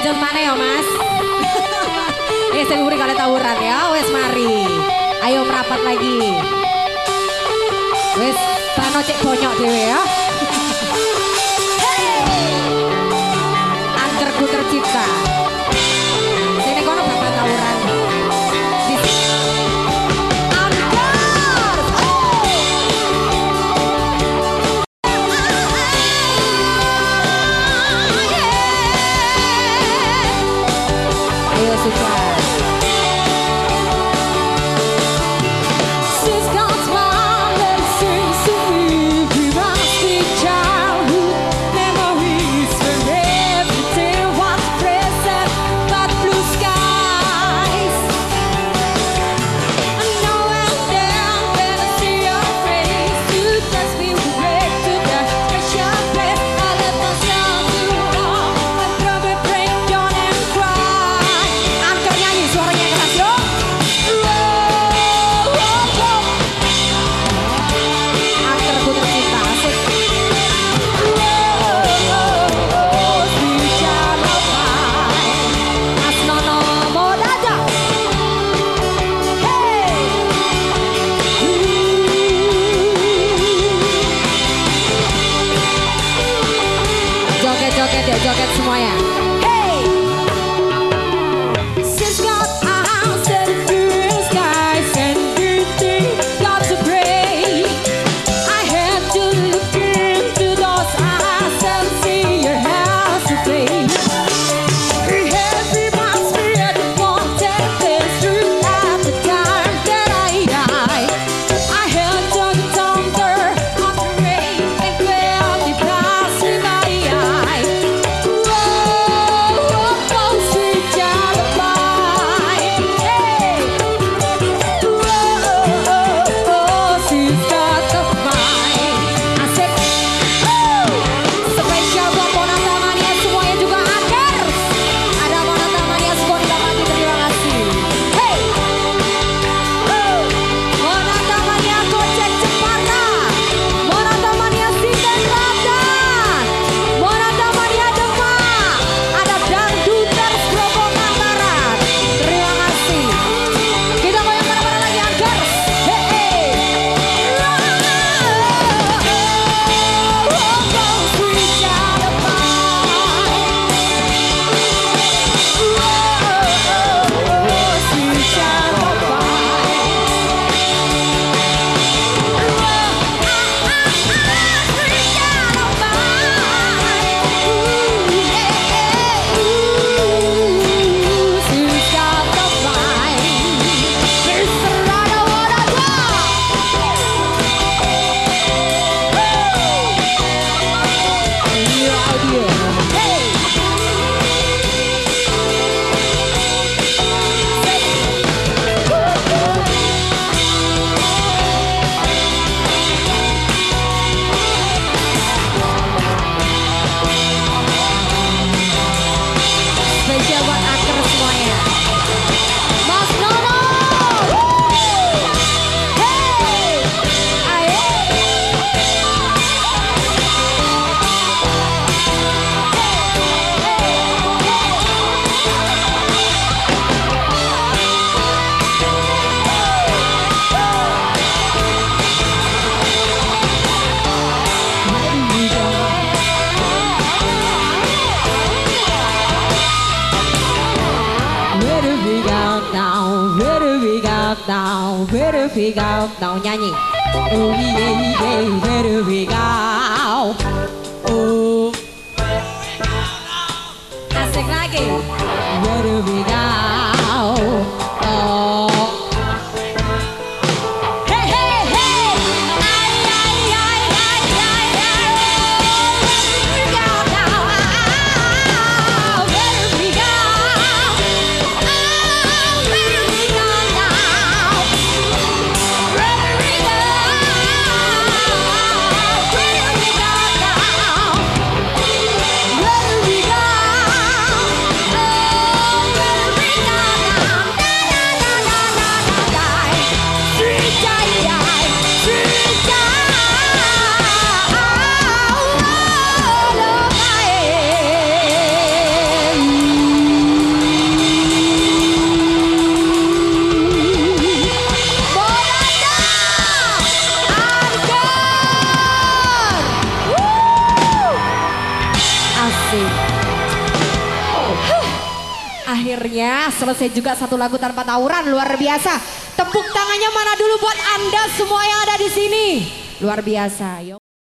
jam mana ya mas? ya saya beri kalian tawuran ya, wes mari. Ayo merapat lagi. Wes, pano cek bonyok dewe ya. Angkerku tercipta. up now Where do we go now nyanyi Oh yeah yeah Where do we go Oh Asik lagi Where do we go Akhirnya selesai juga satu lagu tanpa tawuran luar biasa. Tepuk tangannya mana dulu buat Anda semua yang ada di sini. Luar biasa. Yuk.